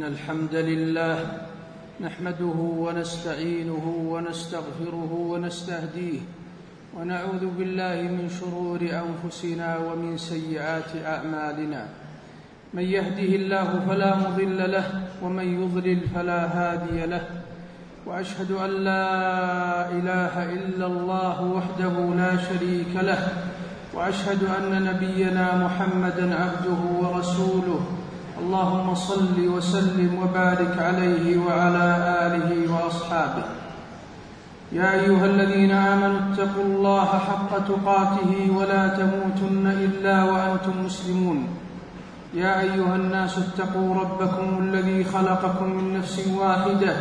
إن الحمد لله نحمده ونستعينه ونستغفره ونستهديه ونعوذ بالله من شرور أنفسنا ومن سيئات أعمالنا. من يهده الله فلا مضل له ومن يضلل فلا هادي له. وأشهد أن لا إله إلا الله وحده لا شريك له. وأشهد أن نبينا محمدا عبده ورسوله. اللهم صل وسلم وبارك عليه وعلى آله وأصحابه. يا أيها الذين آمنوا اتقوا الله حق تقاته ولا تموتن إلا وأنتم مسلمون. يا أيها الناس اتقوا ربكم الذي خلقكم من نفس واحدة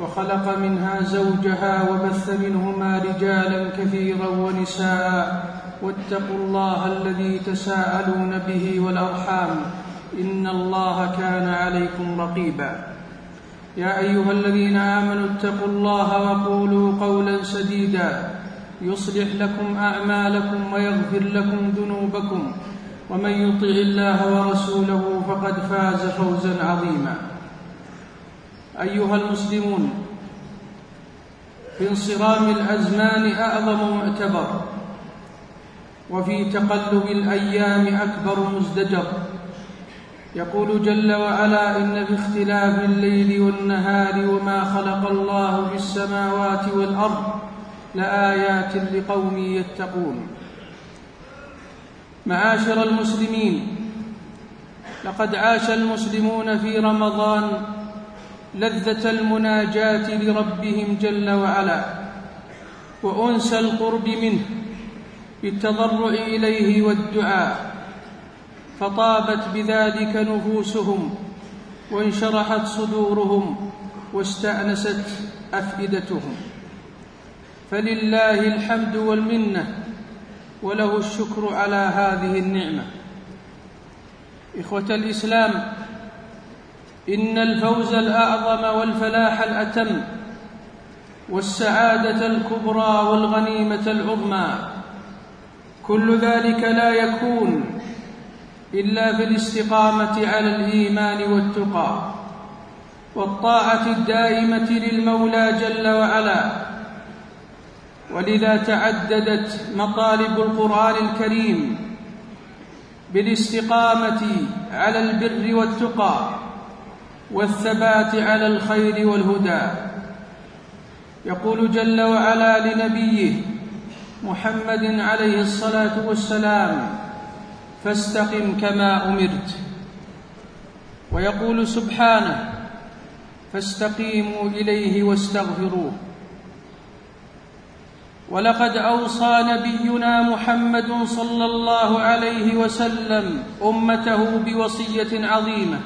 وخلق منها زوجها وبث منهما رجالا كثيرا ونساء. واتقوا الله الذي تساءلون به والأرحام. إن الله كان عليكم رقيبا. يا أيها الذين آمنوا اتقوا الله وقولوا قولا سديدا. يصلح لكم أعمالكم ويغفر لكم ذنوبكم. ومن يطع الله ورسوله فقد فاز فوزا عظيما. أيها المسلمون في انصرام الأزمان أعظم معتبر. وفي تقلب الأيام أكبر مزدجر. يقول جل وعلا إن في اختلاف الليل والنهار وما خلق الله في السماوات والأرض لآيات لقوم يتقون. معاشر المسلمين لقد عاش المسلمون في رمضان لذة المناجاة لربهم جل وعلا وانس القرب منه بالتضرع إليه والدعاء. فطابت بذلك نفوسهم وانشرحت صدورهم واستأنست أفئدتهم. فلله الحمد والمنة وله الشكر على هذه النعمة. إخوة الإسلام إن الفوز الأعظم والفلاح الأتم والسعادة الكبرى والغنيمة العظمى كل ذلك لا يكون إلا بالاستقامة على الإيمان والتقى والطاعة الدائمة للمولى جل وعلا. ولذا تعددت مطالب القرآن الكريم بالاستقامة على البر والتقى والثبات على الخير والهدى. يقول جل وعلا لنبيه محمد عليه الصلاة والسلام فاستقم كما أمرت. ويقول سبحانه فاستقيموا إليه واستغفروه. ولقد أوصى نبينا محمد صلى الله عليه وسلم أمته بوصية عظيمة.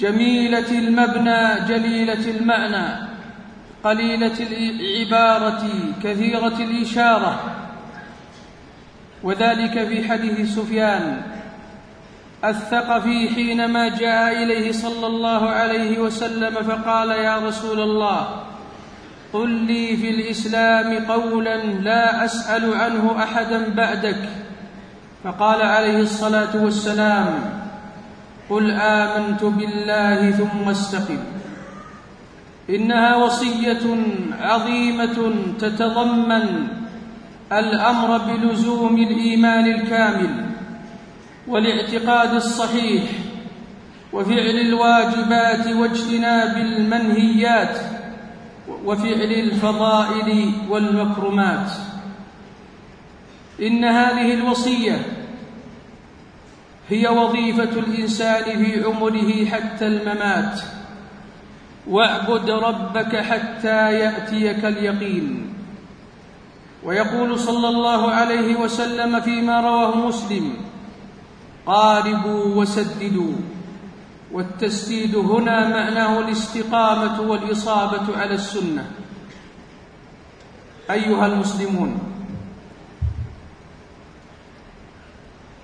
جميلة المبنى جليلة المعنى قليلة العبارة كثيرة الإشارة. وذلك في حديث سفيان الثقفي حينما جاء إليه صلى الله عليه وسلم فقال يا رسول الله قل لي في الإسلام قولا لا أسأل عنه أحدا بعدك. فقال عليه الصلاة والسلام قل آمنت بالله ثم استقم. إنها وصية عظيمة تتضمن الأمر بلزوم الإيمان الكامل والاعتقاد الصحيح وفعل الواجبات واجتناب المنهيات وفعل الفضائل والمكرمات. إن هذه الوصية هي وظيفة الإنسان في عمره حتى الممات. واعبد ربك حتى يأتيك اليقين. ويقول صلى الله عليه وسلم فيما رواه مسلم قاربوا وسددوا والتسديد هنا معناه الاستقامة والإصابة على السنة. أيها المسلمون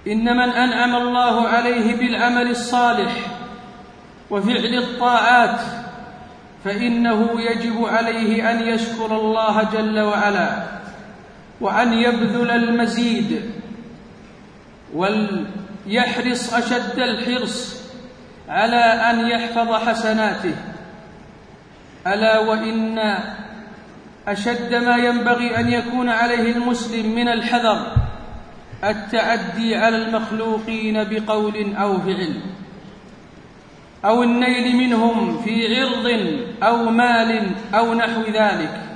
ان من انعم الله عليه بالعمل الصالح وفعل الطاعات فإنه يجب عليه أن يشكر الله جل وعلا. وأن يبذل المزيد وليحرص أشد الحرص على أن يحفظ حسناته. ألا وإن أشد ما ينبغي أن يكون عليه المسلم من الحذر التعدي على المخلوقين بقول أو فعل أو النيل منهم في عرض أو مال أو نحو ذلك.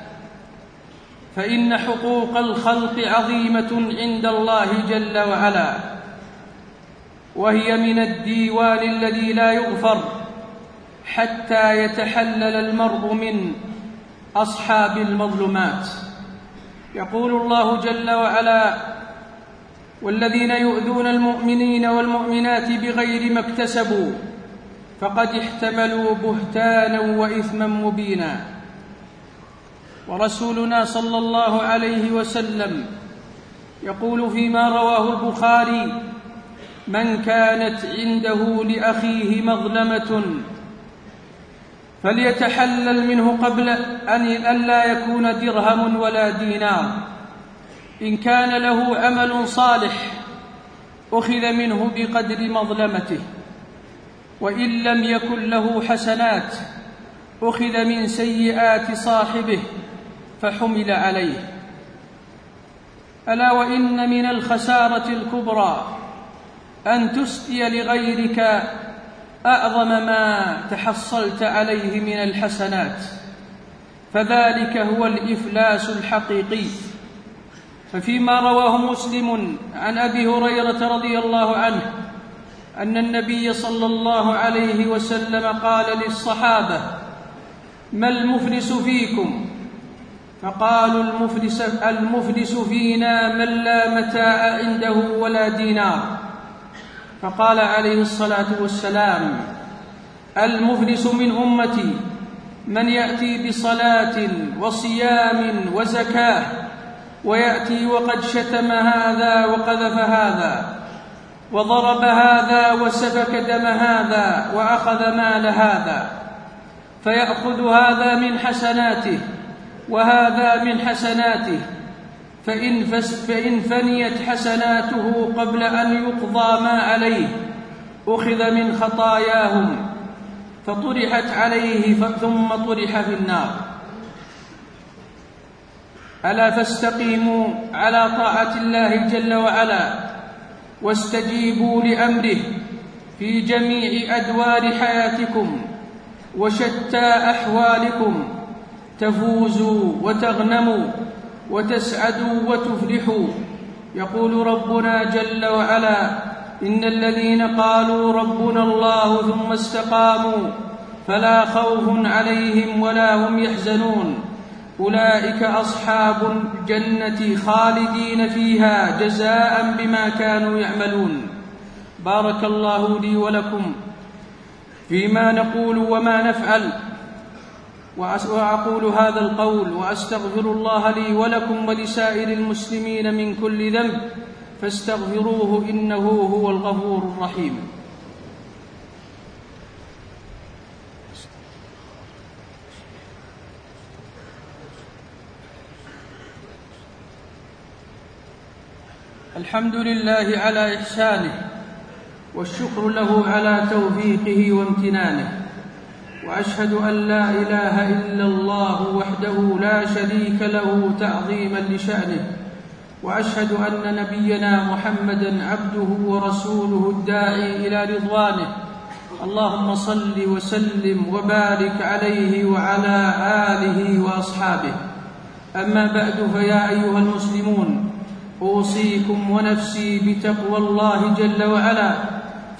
فإن حقوق الخلق عظيمة عند الله جل وعلا وهي من الديوان الذي لا يغفر حتى يتحلل المرء من أصحاب المظلمات يقول الله جل وعلا والذين يؤذون المؤمنين والمؤمنات بغير ما اكتسبوا فقد احتملوا بهتانا وإثما مبينا. ورسولنا صلى الله عليه وسلم يقول فيما رواه البخاري من كانت عنده لأخيه مظلمة فليتحلل منه قبل أن لا يكون درهم ولا دينار. إن كان له عمل صالح أخذ منه بقدر مظلمته. وإن لم يكن له حسنات أخذ من سيئات صاحبه. فحمل عليه. ألا وإن من الخسارة الكبرى أن تسقي لغيرك أعظم ما تحصلت عليه من الحسنات. فذلك هو الإفلاس الحقيقي. ففيما رواه مسلم عن أبي هريرة رضي الله عنه أن النبي صلى الله عليه وسلم قال للصحابة ما المفلس فيكم؟ فقالوا المفلس, المفلس فينا من لا متاع عنده ولا دينار. فقال عليه الصلاة والسلام المفلس من أمتي من يأتي بصلاة وصيام وزكاة ويأتي وقد شتم هذا وقذف هذا وضرب هذا وسفك دم هذا وأخذ مال هذا فيأخذ هذا من حسناته وهذا من حسناته فإن, فإن فنيت حسناته قبل أن يقضى ما عليه أخذ من خطاياهم فطرحت عليه ثم طرح في النار. ألا فاستقيموا على طاعة الله جل وعلا واستجيبوا لأمره في جميع أدوار حياتكم وشتى أحوالكم تفوزوا وتغنموا وتسعدوا وتفلحوا. يقول ربنا جل وعلا إن الذين قالوا ربنا الله ثم استقاموا فلا خوف عليهم ولا هم يحزنون. أولئك أصحاب الجنة خالدين فيها جزاء بما كانوا يعملون. بارك الله لي ولكم فيما نقول وما نفعل. وأقول هذا القول وأستغفر الله لي ولكم ولسائر المسلمين من كل ذنب فاستغفروه إنه هو الغفور الرحيم. الحمد لله على إحسانه والشكر له على توفيقه وامتنانه. وأشهد أن لا إله إلا الله وحده لا شريك له تعظيما لشأنه وأشهد أن نبينا محمدا عبده ورسوله الداعي إلى رضوانه. اللهم صل وسلم وبارك عليه وعلى آله وأصحابه. أما بعد فيا أيها المسلمون أوصيكم ونفسي بتقوى الله جل وعلا.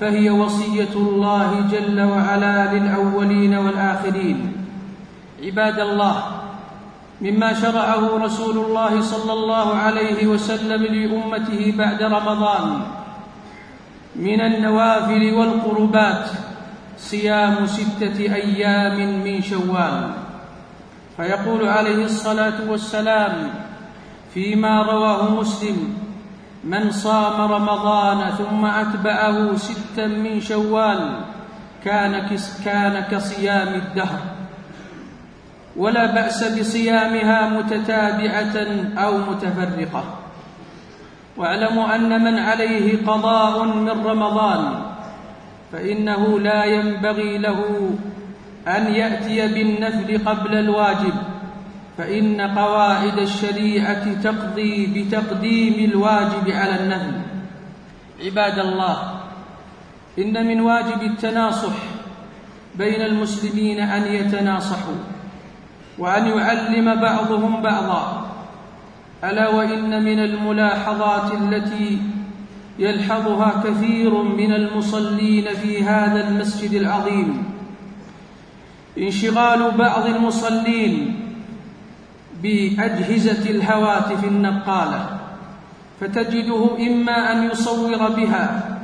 فهي وصية الله جل وعلا للأولين والآخرين. عباد الله مما شرعه رسول الله صلى الله عليه وسلم لأمته بعد رمضان من النوافل والقربات صيام ستة أيام من شوال. فيقول عليه الصلاة والسلام فيما رواه مسلم من صام رمضان ثم أتبعه ستا من شوال كان كان كصيام الدهر. ولا بأس بصيامها متتابعة أو متفرقة. واعلموا أن من عليه قضاء من رمضان فإنه لا ينبغي له أن يأتي بالنفل قبل الواجب. فإن قواعد الشريعة تقضي بتقديم الواجب على النفل عباد الله إن من واجب التناصح بين المسلمين أن يتناصحوا وأن يعلم بعضهم بعضا ألا وإن من الملاحظات التي يلحظها كثير من المصلين في هذا المسجد العظيم. انشغال بعض المصلين بأجهزة الهواتف النقالة فتجده إما أن يصور بها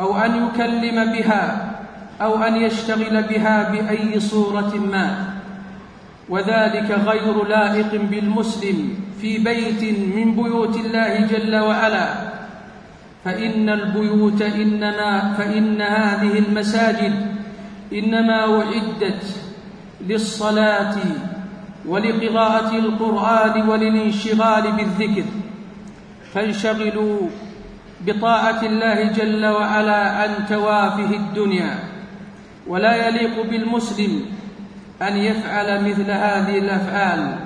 أو أن يكلم بها أو أن يشتغل بها بأي صورة ما. وذلك غير لائق بالمسلم في بيت من بيوت الله جل وعلا. فإن البيوت إنما فإن هذه المساجد إنما اعدت للصلاة ولقراءة القرآن وللانشغال بالذكر. فانشغلوا بطاعة الله جل وعلا عن توافه الدنيا. ولا يليق بالمسلم أن يفعل مثل هذه الأفعال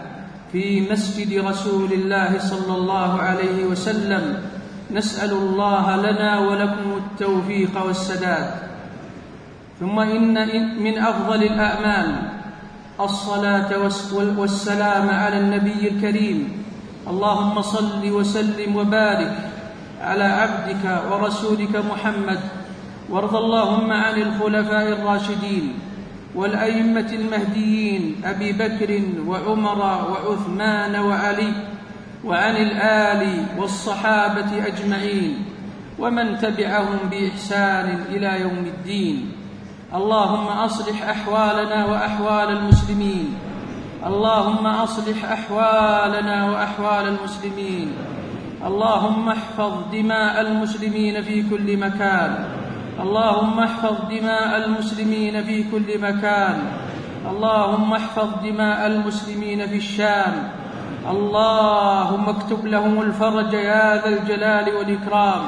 في مسجد رسول الله صلى الله عليه وسلم. نسأل الله لنا ولكم التوفيق والسداد. ثم إن من أفضل الأعمال الصلاة والسلام على النبي الكريم. اللهم صل وسلم وبارك على عبدك ورسولك محمد. وارض اللهم عن الخلفاء الراشدين والأئمة المهديين أبي بكر وعمر وعثمان وعلي وعن الآل والصحابة أجمعين ومن تبعهم بإحسان إلى يوم الدين. اللهم أصلح أحوالنا وأحوال المسلمين. اللهم أصلح أحوالنا وأحوال المسلمين. اللهم احفظ دماء المسلمين في كل مكان. اللهم احفظ دماء المسلمين في كل مكان. اللهم احفظ دماء المسلمين في الشام. اللهم اكتب لهم الفرج يا ذا الجلال والإكرام.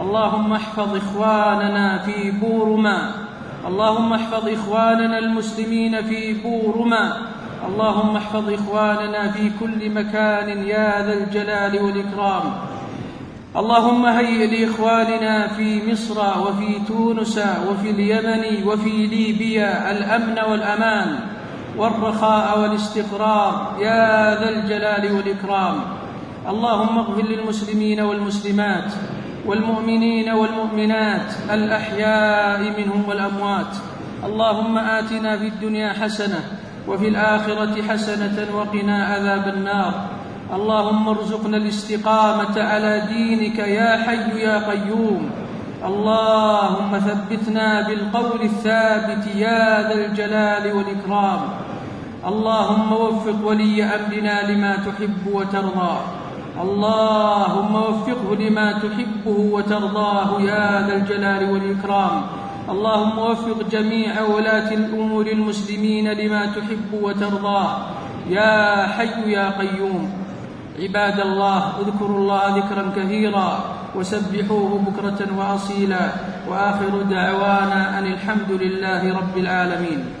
اللهم احفظ إخواننا في بورما. اللهم احفظ إخواننا المسلمين في بورما. اللهم احفظ إخواننا في كل مكان يا ذا الجلال والإكرام. اللهم هيئ لإخواننا في مصر وفي تونس وفي اليمن وفي ليبيا الأمن والأمان والرخاء والاستقرار يا ذا الجلال والإكرام. اللهم اغفر للمسلمين والمسلمات والمؤمنين والمؤمنات الأحياء منهم والأموات. اللهم آتنا في الدنيا حسنة وفي الآخرة حسنة وقنا عذاب النار. اللهم ارزقنا الاستقامة على دينك يا حي يا قيوم. اللهم ثبتنا بالقول الثابت يا ذا الجلال والإكرام. اللهم وفق ولي أمرنا لما تحب وترضى. اللهم وفقه لما تحبه وترضاه يا ذا الجلال والإكرام. اللهم وفق جميع ولاة الأمور المسلمين لما تحب وترضاه. يا حي يا قيوم. عباد الله اذكروا الله ذكرا كثيرا وسبحوه بكرة وأصيلا. وآخر دعوانا أن الحمد لله رب العالمين.